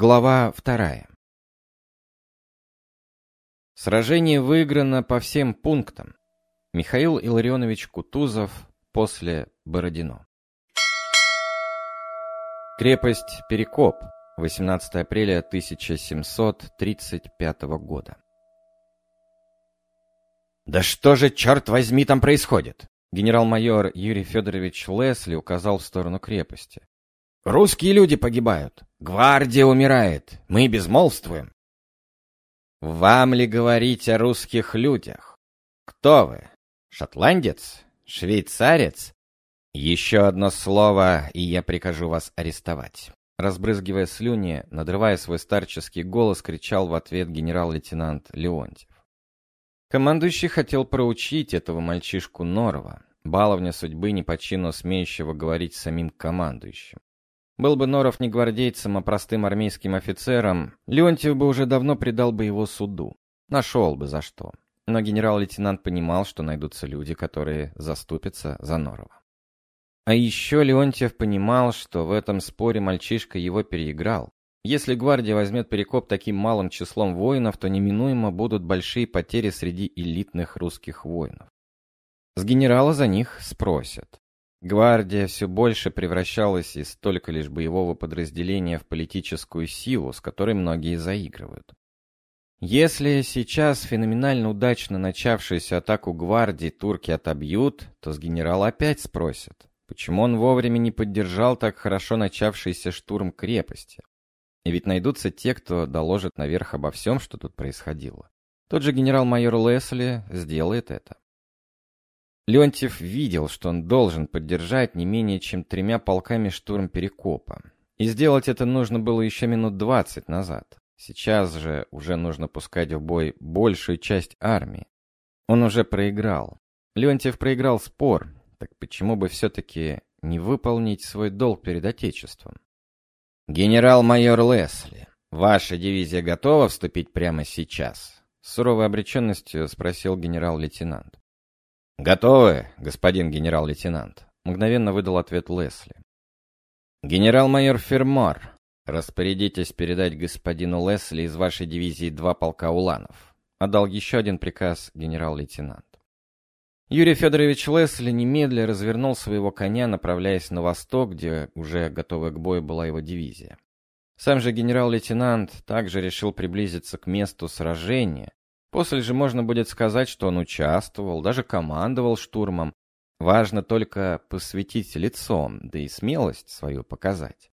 Глава вторая. Сражение выиграно по всем пунктам. Михаил Илларионович Кутузов после Бородино. Крепость Перекоп, 18 апреля 1735 года. «Да что же, черт возьми, там происходит?» Генерал-майор Юрий Федорович Лесли указал в сторону крепости. «Русские люди погибают, гвардия умирает, мы безмолвствуем». «Вам ли говорить о русских людях? Кто вы? Шотландец? Швейцарец? Еще одно слово, и я прикажу вас арестовать». Разбрызгивая слюни, надрывая свой старческий голос, кричал в ответ генерал-лейтенант Леонтьев. Командующий хотел проучить этого мальчишку Норова, баловня судьбы не по чину смеющего говорить самим командующим. Был бы Норов не гвардейцем, а простым армейским офицером, Леонтьев бы уже давно предал бы его суду. Нашел бы за что. Но генерал-лейтенант понимал, что найдутся люди, которые заступятся за Норова. А еще Леонтьев понимал, что в этом споре мальчишка его переиграл. Если гвардия возьмет Перекоп таким малым числом воинов, то неминуемо будут большие потери среди элитных русских воинов. С генерала за них спросят. Гвардия все больше превращалась из только лишь боевого подразделения в политическую силу, с которой многие заигрывают. Если сейчас феноменально удачно начавшуюся атаку гвардии турки отобьют, то с генерала опять спросят, почему он вовремя не поддержал так хорошо начавшийся штурм крепости. И ведь найдутся те, кто доложит наверх обо всем, что тут происходило. Тот же генерал-майор Лесли сделает это. Леонтьев видел, что он должен поддержать не менее чем тремя полками штурм Перекопа. И сделать это нужно было еще минут двадцать назад. Сейчас же уже нужно пускать в бой большую часть армии. Он уже проиграл. Леонтьев проиграл спор, так почему бы все-таки не выполнить свой долг перед Отечеством? «Генерал-майор Лесли, ваша дивизия готова вступить прямо сейчас?» С суровой обреченностью спросил генерал-лейтенант. «Готовы, господин генерал-лейтенант», — мгновенно выдал ответ Лесли. «Генерал-майор Фермар, распорядитесь передать господину Лесли из вашей дивизии два полка уланов», — отдал еще один приказ генерал-лейтенант. Юрий Федорович Лесли немедля развернул своего коня, направляясь на восток, где уже готовая к бою была его дивизия. Сам же генерал-лейтенант также решил приблизиться к месту сражения. После же можно будет сказать, что он участвовал, даже командовал штурмом. Важно только посвятить лицом, да и смелость свою показать.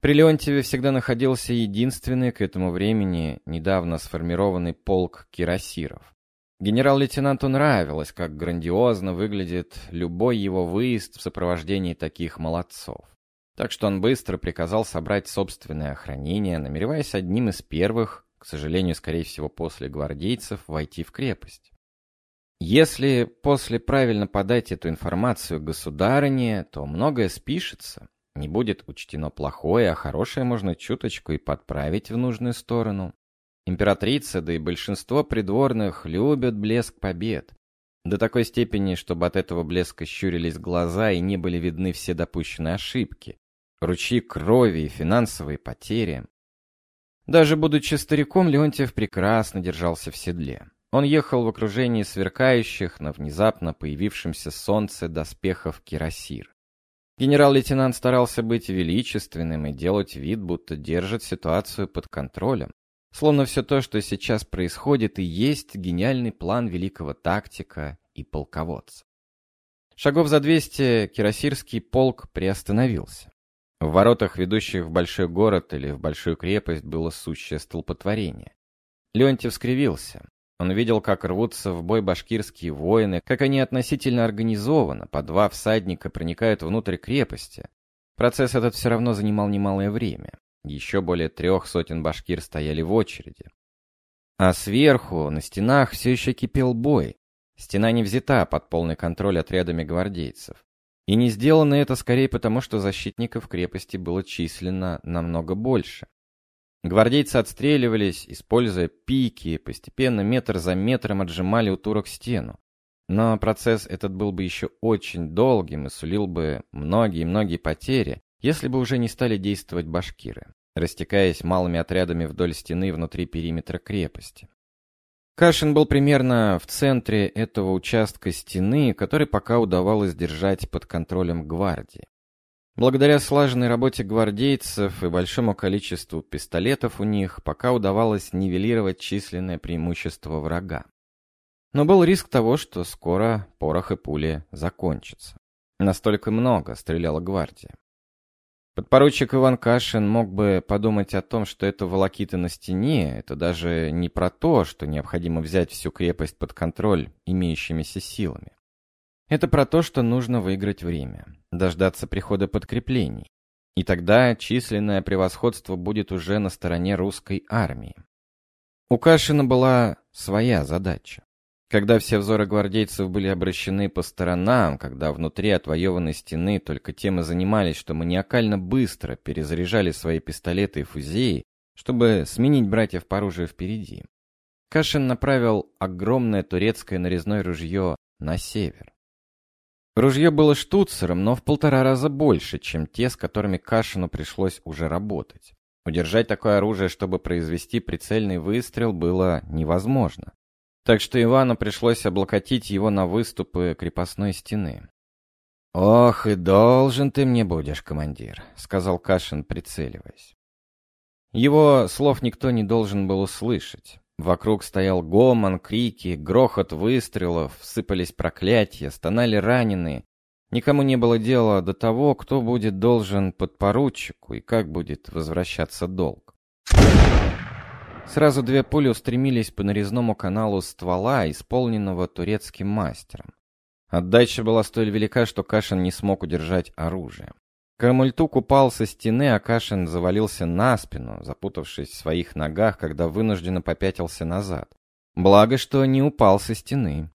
При Леонтьеве всегда находился единственный к этому времени недавно сформированный полк кирасиров. Генерал-лейтенанту нравилось, как грандиозно выглядит любой его выезд в сопровождении таких молодцов. Так что он быстро приказал собрать собственное охранение, намереваясь одним из первых, к сожалению, скорее всего, после гвардейцев, войти в крепость. Если после правильно подать эту информацию государыне, то многое спишется. Не будет учтено плохое, а хорошее можно чуточку и подправить в нужную сторону. Императрица, да и большинство придворных любят блеск побед. До такой степени, чтобы от этого блеска щурились глаза и не были видны все допущенные ошибки, ручьи крови и финансовые потери. Даже будучи стариком, Леонтьев прекрасно держался в седле. Он ехал в окружении сверкающих на внезапно появившемся солнце доспехов кирасир. Генерал-лейтенант старался быть величественным и делать вид, будто держит ситуацию под контролем. Словно все то, что сейчас происходит, и есть гениальный план великого тактика и полководца. Шагов за 200 кирасирский полк приостановился. В воротах, ведущих в большой город или в большую крепость, было сущее столпотворение. Леонтьев скривился. Он видел, как рвутся в бой башкирские воины, как они относительно организованно, по два всадника проникают внутрь крепости. Процесс этот все равно занимал немалое время. Еще более трех сотен башкир стояли в очереди. А сверху, на стенах, все еще кипел бой. Стена не взята под полный контроль отрядами гвардейцев. И не сделано это скорее потому, что защитников крепости было численно намного больше. Гвардейцы отстреливались, используя пики, постепенно метр за метром отжимали у турок стену. Но процесс этот был бы еще очень долгим и сулил бы многие-многие потери, если бы уже не стали действовать башкиры. растекаясь малыми отрядами вдоль стены внутри периметра крепости. Кашин был примерно в центре этого участка стены, который пока удавалось держать под контролем гвардии. Благодаря слаженной работе гвардейцев и большому количеству пистолетов у них, пока удавалось нивелировать численное преимущество врага. Но был риск того, что скоро порох и пули закончатся. Настолько много стреляла гвардия. Подпоручик Иван Кашин мог бы подумать о том, что это волокиты на стене, это даже не про то, что необходимо взять всю крепость под контроль имеющимися силами. Это про то, что нужно выиграть время, дождаться прихода подкреплений. И тогда численное превосходство будет уже на стороне русской армии. У Кашина была своя задача. Когда все взоры гвардейцев были обращены по сторонам, когда внутри отвоеванной стены только тем и занимались, что маниакально быстро перезаряжали свои пистолеты и фузеи, чтобы сменить братьев по оружию впереди, Кашин направил огромное турецкое нарезное ружье на север. Ружье было штуцером, но в полтора раза больше, чем те, с которыми Кашину пришлось уже работать. Удержать такое оружие, чтобы произвести прицельный выстрел, было невозможно. Так что Ивану пришлось облокотить его на выступы крепостной стены. «Ох, и должен ты мне будешь, командир», — сказал Кашин, прицеливаясь. Его слов никто не должен был услышать. Вокруг стоял гомон, крики, грохот выстрелов, сыпались проклятия, стонали раненые. Никому не было дела до того, кто будет должен подпоручику и как будет возвращаться долг. Сразу две пули устремились по нарезному каналу ствола, исполненного турецким мастером. Отдача была столь велика, что Кашин не смог удержать оружие. Карамультук упал со стены, а Кашин завалился на спину, запутавшись в своих ногах, когда вынужденно попятился назад. Благо, что не упал со стены.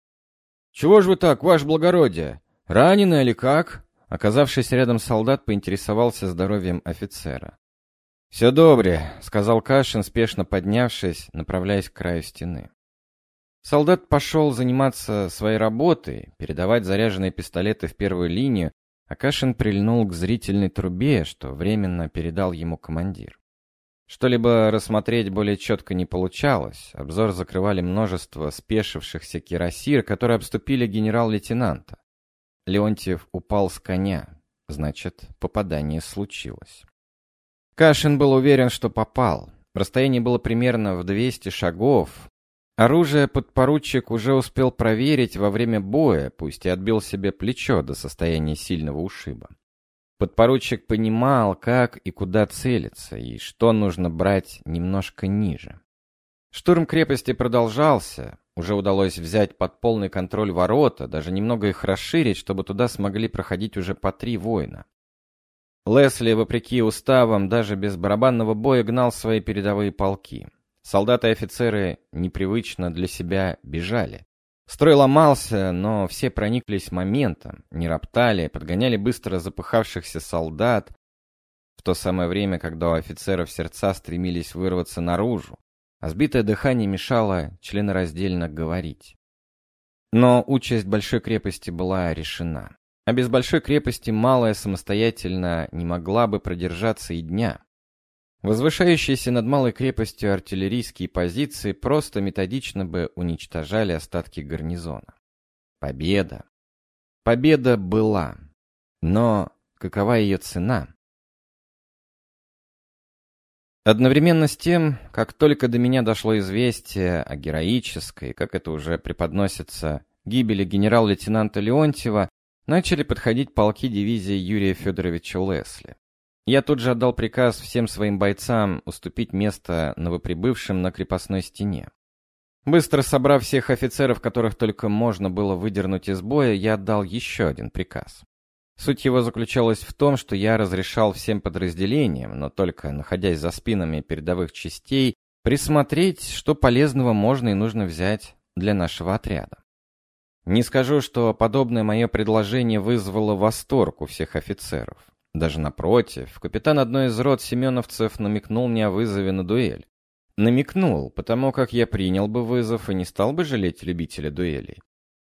«Чего ж вы так, ваше благородие? Ранены или как?» Оказавшись рядом солдат, поинтересовался здоровьем офицера. «Все добре», — сказал Кашин, спешно поднявшись, направляясь к краю стены. Солдат пошел заниматься своей работой, передавать заряженные пистолеты в первую линию, Акашин прильнул к зрительной трубе, что временно передал ему командир. Что-либо рассмотреть более четко не получалось. Обзор закрывали множество спешившихся кирасир, которые обступили генерал-лейтенанта. Леонтьев упал с коня. Значит, попадание случилось. Кашин был уверен, что попал. Расстояние было примерно в 200 шагов, Оружие подпоручик уже успел проверить во время боя, пусть и отбил себе плечо до состояния сильного ушиба. Подпоручик понимал, как и куда целиться, и что нужно брать немножко ниже. Штурм крепости продолжался. Уже удалось взять под полный контроль ворота, даже немного их расширить, чтобы туда смогли проходить уже по три воина. Лесли, вопреки уставам, даже без барабанного боя гнал свои передовые полки. Солдаты и офицеры непривычно для себя бежали. Строй ломался, но все прониклись моментом, не роптали, подгоняли быстро запыхавшихся солдат, в то самое время, когда у офицеров сердца стремились вырваться наружу, а сбитое дыхание мешало членораздельно говорить. Но участь большой крепости была решена. А без большой крепости малая самостоятельно не могла бы продержаться и дня. Возвышающиеся над малой крепостью артиллерийские позиции просто методично бы уничтожали остатки гарнизона. Победа. Победа была. Но какова ее цена? Одновременно с тем, как только до меня дошло известие о героической, как это уже преподносится, гибели генерал-лейтенанта Леонтьева, начали подходить полки дивизии Юрия Федоровича Лесли. Я тут же отдал приказ всем своим бойцам уступить место новоприбывшим на крепостной стене. Быстро собрав всех офицеров, которых только можно было выдернуть из боя, я отдал еще один приказ. Суть его заключалась в том, что я разрешал всем подразделениям, но только находясь за спинами передовых частей, присмотреть, что полезного можно и нужно взять для нашего отряда. Не скажу, что подобное мое предложение вызвало восторг у всех офицеров. Даже напротив, капитан одной из рот семеновцев намекнул мне о вызове на дуэль. Намекнул, потому как я принял бы вызов и не стал бы жалеть любителя дуэлей.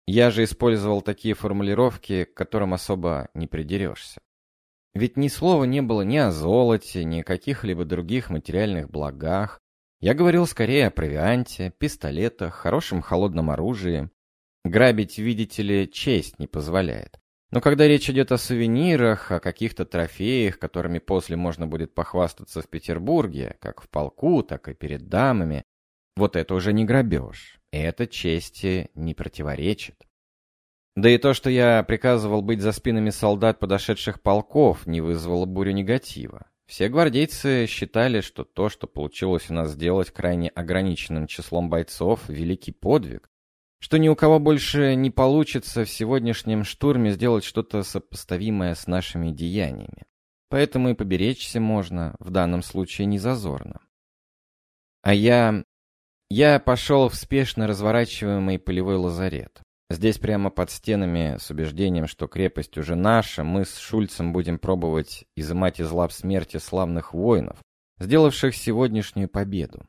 Я же использовал такие формулировки, к которым особо не придерешься. Ведь ни слова не было ни о золоте, ни о каких-либо других материальных благах. Я говорил скорее о провианте, пистолетах, хорошем холодном оружии. Грабить, видите ли, честь не позволяет. Но когда речь идет о сувенирах, о каких-то трофеях, которыми после можно будет похвастаться в Петербурге, как в полку, так и перед дамами, вот это уже не грабеж. Это чести не противоречит. Да и то, что я приказывал быть за спинами солдат подошедших полков, не вызвало бурю негатива. Все гвардейцы считали, что то, что получилось у нас сделать крайне ограниченным числом бойцов, великий подвиг, что ни у кого больше не получится в сегодняшнем штурме сделать что-то сопоставимое с нашими деяниями. Поэтому и поберечься можно, в данном случае не зазорно. А я... Я пошел в спешно разворачиваемый полевой лазарет. Здесь прямо под стенами с убеждением, что крепость уже наша, мы с Шульцем будем пробовать изымать из лап смерти славных воинов, сделавших сегодняшнюю победу.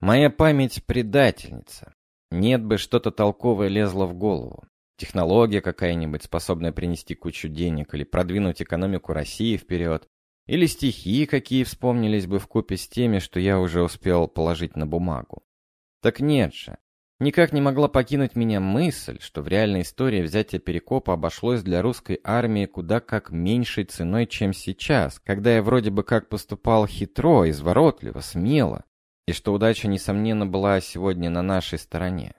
Моя память предательница. Нет бы что-то толковое лезло в голову. Технология какая-нибудь, способная принести кучу денег или продвинуть экономику России вперед. Или стихи, какие вспомнились бы в купе с теми, что я уже успел положить на бумагу. Так нет же. Никак не могла покинуть меня мысль, что в реальной истории взятие Перекопа обошлось для русской армии куда как меньшей ценой, чем сейчас, когда я вроде бы как поступал хитро, изворотливо, смело, и что удача, несомненно, была сегодня на нашей стороне.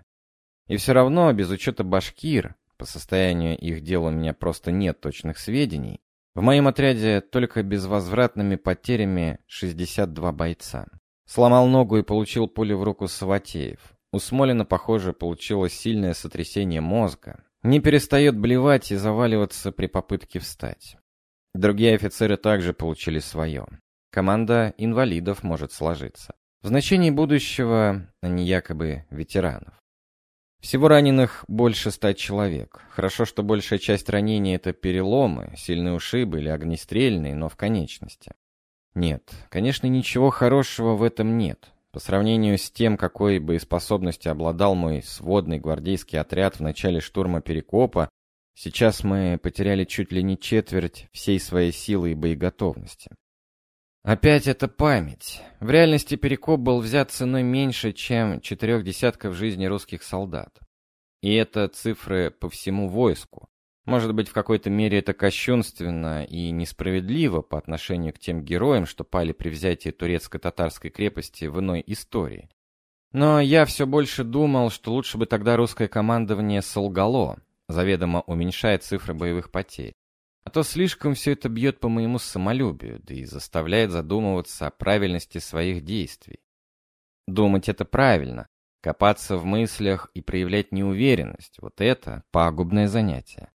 И все равно, без учета башкир, по состоянию их дел у меня просто нет точных сведений, в моем отряде только безвозвратными потерями 62 бойца. Сломал ногу и получил пулю в руку Саватеев. У Смолина, похоже, получилось сильное сотрясение мозга. Не перестает блевать и заваливаться при попытке встать. Другие офицеры также получили свое. Команда инвалидов может сложиться. В значении будущего они якобы ветеранов. Всего раненых больше ста человек. Хорошо, что большая часть ранений это переломы, сильные ушибы или огнестрельные, но в конечности. Нет, конечно, ничего хорошего в этом нет. По сравнению с тем, какой боеспособностью обладал мой сводный гвардейский отряд в начале штурма Перекопа, сейчас мы потеряли чуть ли не четверть всей своей силы и боеготовности. Опять это память. В реальности Перекоп был взят ценой меньше, чем четырех десятков жизней русских солдат. И это цифры по всему войску. Может быть, в какой-то мере это кощунственно и несправедливо по отношению к тем героям, что пали при взятии турецко-татарской крепости в иной истории. Но я все больше думал, что лучше бы тогда русское командование солгало, заведомо уменьшая цифры боевых потерь. А то слишком все это бьет по моему самолюбию, да и заставляет задумываться о правильности своих действий. Думать это правильно, копаться в мыслях и проявлять неуверенность – вот это пагубное занятие.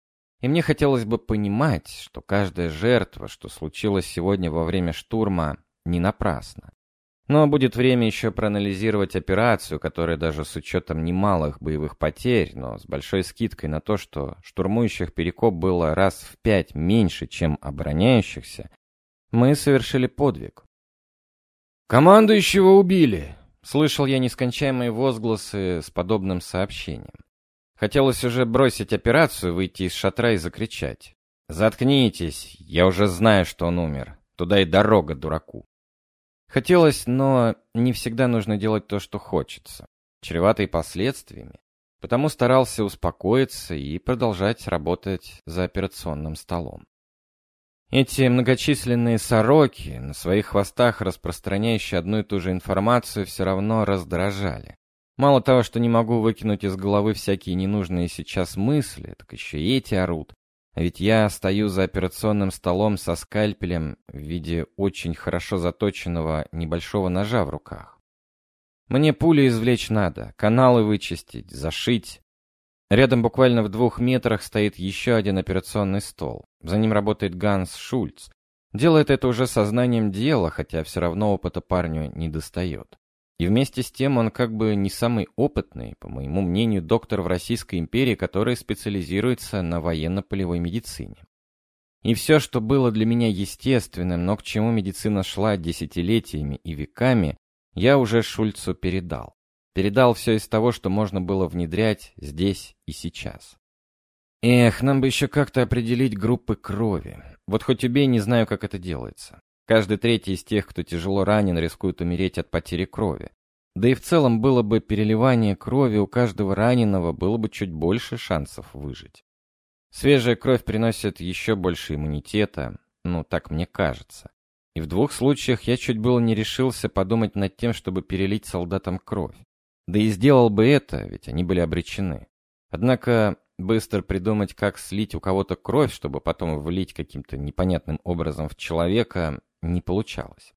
И мне хотелось бы понимать, что каждая жертва, что случилось сегодня во время штурма, не напрасна. Но будет время еще проанализировать операцию, которая даже с учетом немалых боевых потерь, но с большой скидкой на то, что штурмующих Перекоп было раз в пять меньше, чем обороняющихся, мы совершили подвиг. «Командующего убили!» — слышал я нескончаемые возгласы с подобным сообщением. Хотелось уже бросить операцию, выйти из шатра и закричать. «Заткнитесь, я уже знаю, что он умер. Туда и дорога дураку». Хотелось, но не всегда нужно делать то, что хочется, чреватый последствиями. Потому старался успокоиться и продолжать работать за операционным столом. Эти многочисленные сороки, на своих хвостах распространяющие одну и ту же информацию, все равно раздражали. Мало того, что не могу выкинуть из головы всякие ненужные сейчас мысли, так еще и эти орут. Ведь я стою за операционным столом со скальпелем в виде очень хорошо заточенного небольшого ножа в руках. Мне пули извлечь надо, каналы вычистить, зашить. Рядом буквально в двух метрах стоит еще один операционный стол. За ним работает Ганс Шульц. Делает это уже сознанием дела, хотя все равно опыта парню не достает. И вместе с тем он как бы не самый опытный, по моему мнению, доктор в Российской империи, который специализируется на военно-полевой медицине. И все, что было для меня естественным, но к чему медицина шла десятилетиями и веками, я уже Шульцу передал. Передал все из того, что можно было внедрять здесь и сейчас. Эх, нам бы еще как-то определить группы крови. Вот хоть убей, не знаю, как это делается. Каждый третий из тех, кто тяжело ранен, рискует умереть от потери крови. Да и в целом было бы переливание крови у каждого раненого, было бы чуть больше шансов выжить. Свежая кровь приносит еще больше иммунитета, ну, так мне кажется. И в двух случаях я чуть было не решился подумать над тем, чтобы перелить солдатам кровь. Да и сделал бы это, ведь они были обречены. Однако быстро придумать, как слить у кого-то кровь, чтобы потом влить каким-то непонятным образом в человека, не получалось.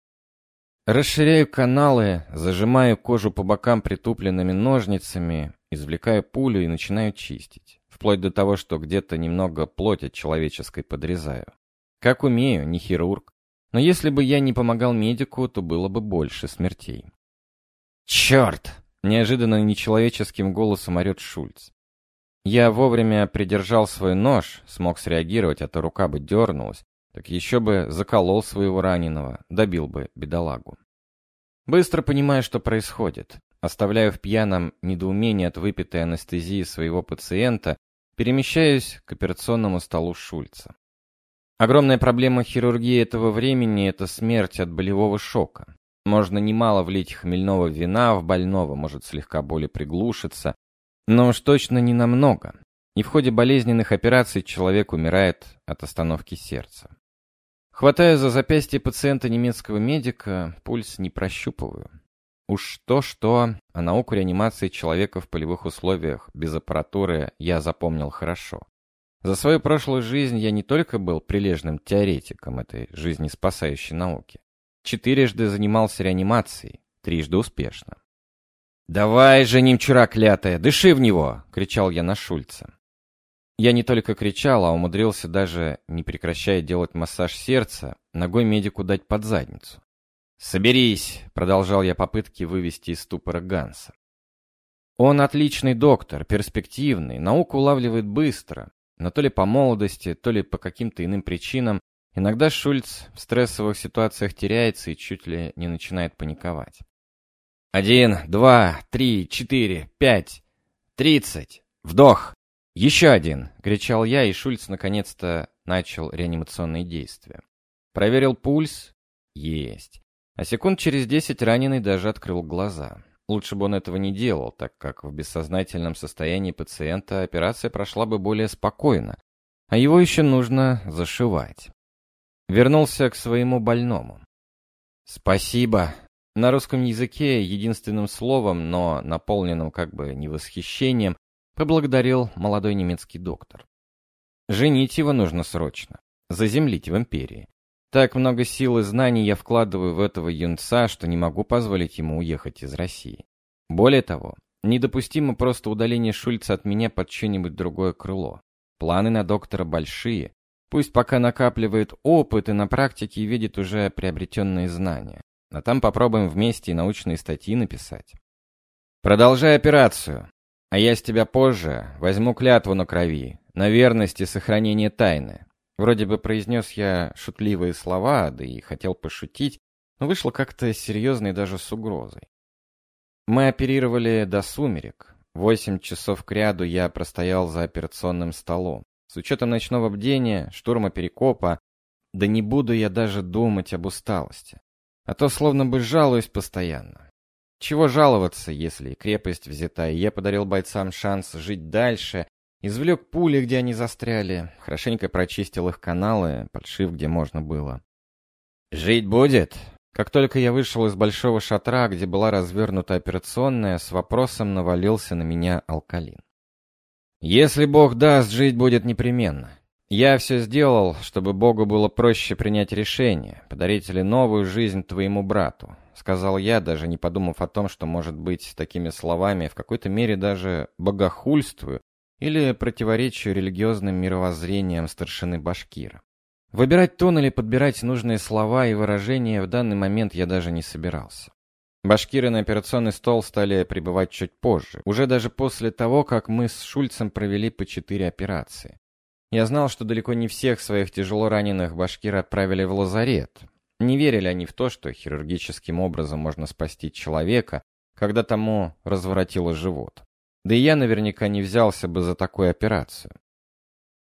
Расширяю каналы, зажимаю кожу по бокам притупленными ножницами, извлекаю пулю и начинаю чистить. Вплоть до того, что где-то немного плоти человеческой подрезаю. Как умею, не хирург. Но если бы я не помогал медику, то было бы больше смертей. «Черт!» — неожиданно нечеловеческим голосом орет Шульц. Я вовремя придержал свой нож, смог среагировать, а то рука бы дернулась, так еще бы заколол своего раненого, добил бы бедолагу. Быстро понимаю, что происходит. Оставляю в пьяном недоумении от выпитой анестезии своего пациента, перемещаюсь к операционному столу Шульца. Огромная проблема хирургии этого времени – это смерть от болевого шока. Можно немало влить хмельного вина в больного, может слегка боли приглушиться, но уж точно не намного. И в ходе болезненных операций человек умирает от остановки сердца. Хватая за запястье пациента немецкого медика, пульс не прощупываю. Уж то-что, а науку реанимации человека в полевых условиях без аппаратуры я запомнил хорошо. За свою прошлую жизнь я не только был прилежным теоретиком этой жизнеспасающей науки. Четырежды занимался реанимацией, трижды успешно. «Давай же, немчура клятая, дыши в него!» — кричал я на Шульца. Я не только кричал, а умудрился даже, не прекращая делать массаж сердца, ногой медику дать под задницу. «Соберись!» — продолжал я попытки вывести из ступора Ганса. Он отличный доктор, перспективный, науку улавливает быстро, но то ли по молодости, то ли по каким-то иным причинам, иногда Шульц в стрессовых ситуациях теряется и чуть ли не начинает паниковать. «Один, два, три, четыре, пять, тридцать! Вдох!» «Еще один!» — кричал я, и Шульц наконец-то начал реанимационные действия. Проверил пульс. Есть. А секунд через десять раненый даже открыл глаза. Лучше бы он этого не делал, так как в бессознательном состоянии пациента операция прошла бы более спокойно, а его еще нужно зашивать. Вернулся к своему больному. «Спасибо». На русском языке единственным словом, но наполненным как бы не восхищением, поблагодарил молодой немецкий доктор. Женить его нужно срочно. Заземлить в империи. Так много сил и знаний я вкладываю в этого юнца, что не могу позволить ему уехать из России. Более того, недопустимо просто удаление Шульца от меня под что-нибудь другое крыло. Планы на доктора большие. Пусть пока накапливает опыт и на практике видит уже приобретенные знания. А там попробуем вместе и научные статьи написать. Продолжай операцию. А я с тебя позже возьму клятву на крови, на верность и сохранение тайны. Вроде бы произнес я шутливые слова, да и хотел пошутить, но вышло как-то серьезно и даже с угрозой. Мы оперировали до сумерек. Восемь часов кряду я простоял за операционным столом. С учетом ночного бдения, штурма перекопа, да не буду я даже думать об усталости. А то словно бы жалуюсь постоянно. Чего жаловаться, если крепость взята, и я подарил бойцам шанс жить дальше, извлек пули, где они застряли, хорошенько прочистил их каналы, подшив, где можно было. «Жить будет?» Как только я вышел из большого шатра, где была развернута операционная, с вопросом навалился на меня алкалин. «Если Бог даст, жить будет непременно. Я все сделал, чтобы Богу было проще принять решение, подарить ли новую жизнь твоему брату сказал я, даже не подумав о том, что, может быть, такими словами в какой-то мере даже богохульствую или противоречию религиозным мировоззрениям старшины Башкира. Выбирать тон или подбирать нужные слова и выражения в данный момент я даже не собирался. Башкиры на операционный стол стали прибывать чуть позже, уже даже после того, как мы с Шульцем провели по четыре операции. Я знал, что далеко не всех своих тяжело раненых башкиры отправили в лазарет, не верили они в то, что хирургическим образом можно спасти человека, когда тому разворотило живот. Да и я наверняка не взялся бы за такую операцию.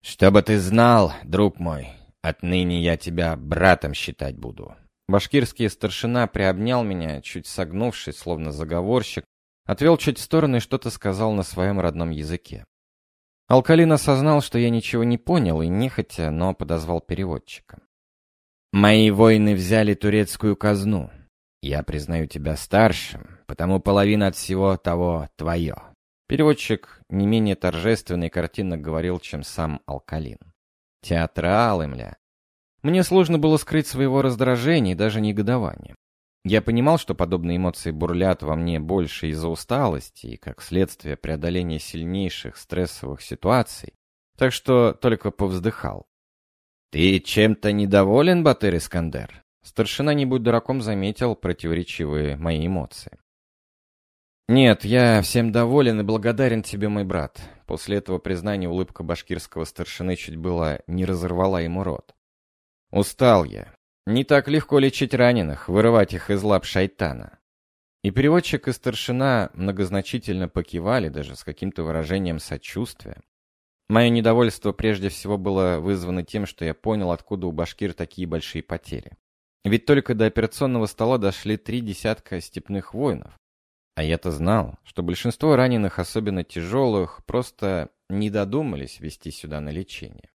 «Чтобы ты знал, друг мой, Отныне я тебя братом считать буду». Башкирский старшина приобнял меня, чуть согнувшись, словно заговорщик, отвел чуть в сторону и что-то сказал на своем родном языке. Алкалин осознал, что я ничего не понял, и нехотя, но подозвал переводчика. «Мои воины взяли турецкую казну. Я признаю тебя старшим, потому половина от всего того твое». Переводчик не менее торжественно и картинно говорил, чем сам Алкалин. Театралы, мля. Мне сложно было скрыть своего раздражения и даже негодования. Я понимал, что подобные эмоции бурлят во мне больше из-за усталости и, как следствие, преодоления сильнейших стрессовых ситуаций, так что только повздыхал. «Ты чем-то недоволен, Батыр Искандер?» Старшина, не будь дураком, заметил противоречивые мои эмоции. «Нет, я всем доволен и благодарен тебе, мой брат». После этого признания улыбка башкирского старшины чуть было не разорвала ему рот. «Устал я. Не так легко лечить раненых, вырывать их из лап шайтана». И переводчик и старшина многозначительно покивали, даже с каким-то выражением сочувствия. Мое недовольство прежде всего было вызвано тем, что я понял, откуда у башкир такие большие потери. Ведь только до операционного стола дошли три десятка степных воинов, а я-то знал, что большинство раненых, особенно тяжелых, просто не додумались вести сюда на лечение.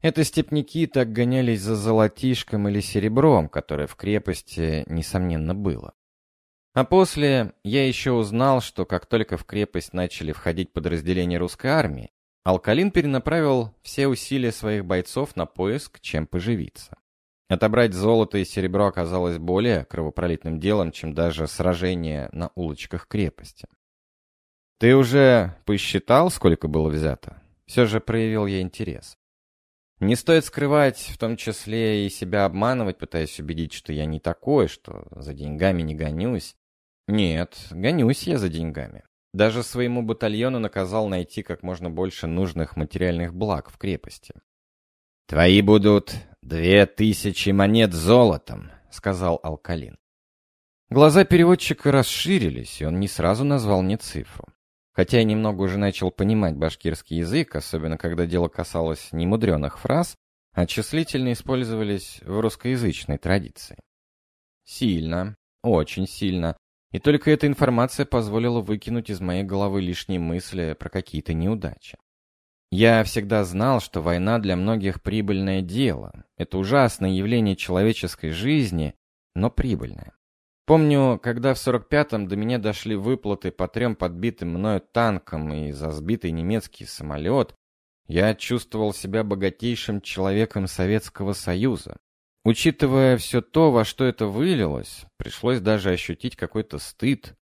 Это степняки так гонялись за золотишком или серебром, которое в крепости, несомненно, было. А после я еще узнал, что как только в крепость начали входить подразделения русской армии, Алкалин перенаправил все усилия своих бойцов на поиск, чем поживиться. Отобрать золото и серебро оказалось более кровопролитным делом, чем даже сражение на улочках крепости. «Ты уже посчитал, сколько было взято?» Все же проявил я интерес. Не стоит скрывать, в том числе и себя обманывать, пытаясь убедить, что я не такой, что за деньгами не гонюсь. Нет, гонюсь я за деньгами. Даже своему батальону наказал найти как можно больше нужных материальных благ в крепости. «Твои будут две тысячи монет золотом», — сказал Алкалин. Глаза переводчика расширились, и он не сразу назвал мне цифру. Хотя я немного уже начал понимать башкирский язык, особенно когда дело касалось немудреных фраз, а использовались в русскоязычной традиции. Сильно, очень сильно. И только эта информация позволила выкинуть из моей головы лишние мысли про какие-то неудачи. Я всегда знал, что война для многих прибыльное дело. Это ужасное явление человеческой жизни, но прибыльное. Помню, когда в 45-м до меня дошли выплаты по трем подбитым мною танкам и за сбитый немецкий самолет, я чувствовал себя богатейшим человеком Советского Союза. Учитывая все то, во что это вылилось, пришлось даже ощутить какой-то стыд.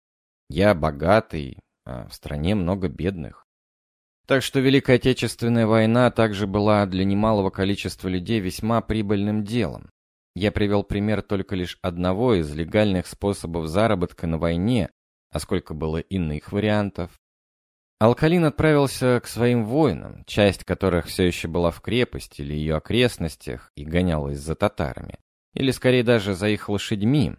Я богатый, а в стране много бедных. Так что Великая Отечественная война также была для немалого количества людей весьма прибыльным делом. Я привел пример только лишь одного из легальных способов заработка на войне, а сколько было иных вариантов. Алкалин отправился к своим воинам, часть которых все еще была в крепости или ее окрестностях и гонялась за татарами, или скорее даже за их лошадьми,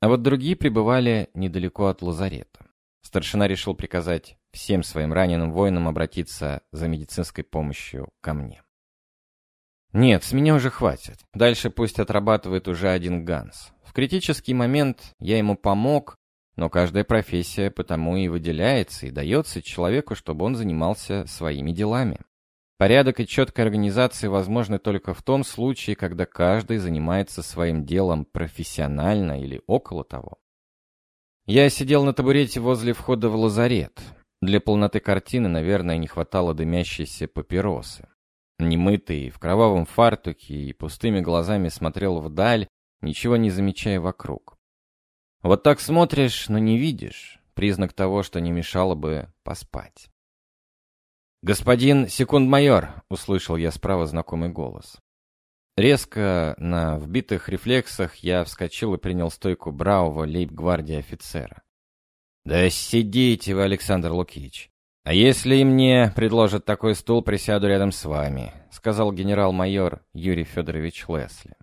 а вот другие пребывали недалеко от лазарета. Старшина решил приказать всем своим раненым воинам обратиться за медицинской помощью ко мне. Нет, с меня уже хватит. Дальше пусть отрабатывает уже один Ганс. В критический момент я ему помог, но каждая профессия потому и выделяется и дается человеку, чтобы он занимался своими делами. Порядок и четкая организация возможны только в том случае, когда каждый занимается своим делом профессионально или около того. Я сидел на табурете возле входа в лазарет. Для полноты картины, наверное, не хватало дымящейся папиросы. Немытый, в кровавом фартуке и пустыми глазами смотрел вдаль, ничего не замечая вокруг. Вот так смотришь, но не видишь. Признак того, что не мешало бы поспать. «Господин секунд-майор!» — услышал я справа знакомый голос. Резко, на вбитых рефлексах, я вскочил и принял стойку бравого лейб-гвардии офицера. «Да сидите вы, Александр Лукич. А если и мне предложат такой стул, присяду рядом с вами», — сказал генерал-майор Юрий Федорович Лесли.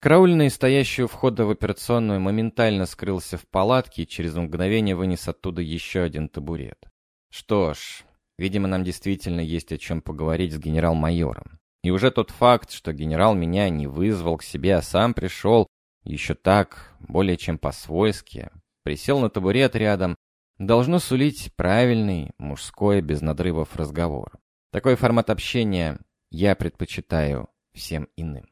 Караульный, стоящий у входа в операционную, моментально скрылся в палатке и через мгновение вынес оттуда еще один табурет. Что ж, видимо, нам действительно есть о чем поговорить с генерал-майором. И уже тот факт, что генерал меня не вызвал к себе, а сам пришел, еще так, более чем по-свойски, присел на табурет рядом, должно сулить правильный, мужской, без надрывов разговор. Такой формат общения я предпочитаю всем иным.